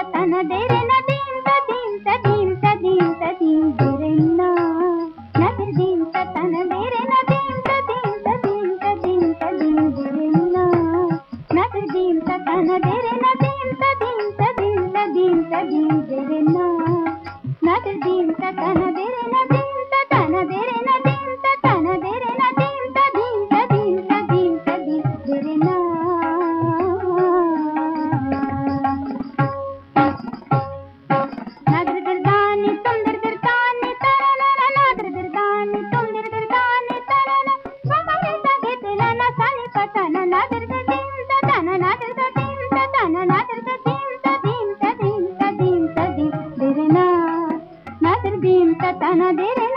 దీంత తన దెరెన దీంత దీంత దీంత దీంత దీంత నదిర్ దీంత తన ತನದಿರೆ